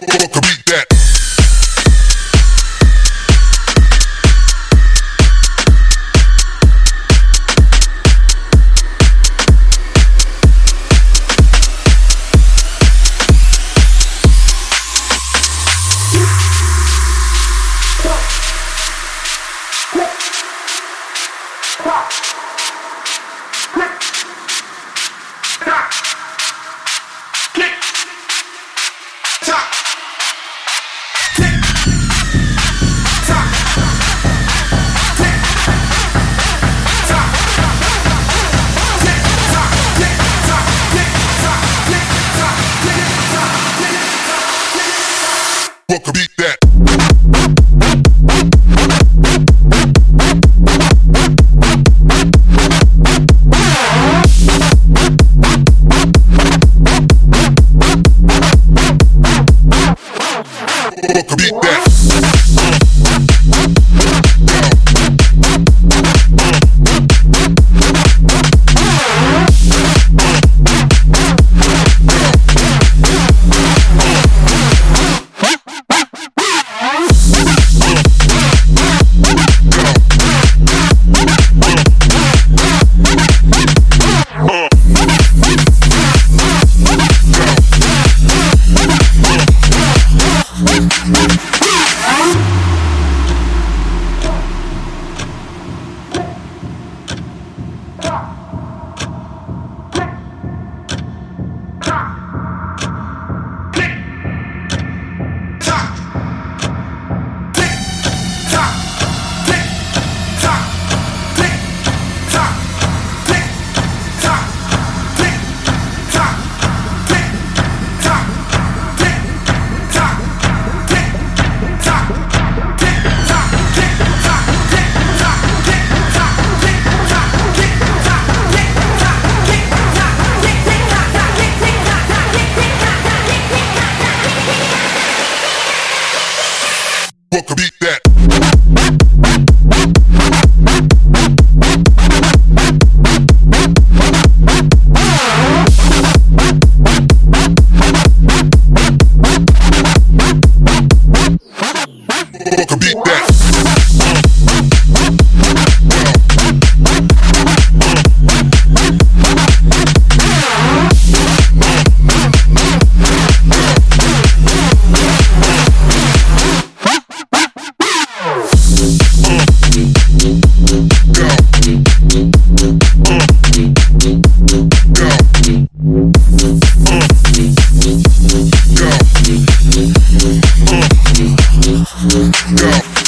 beat could beat that? What could beat beat that? Go.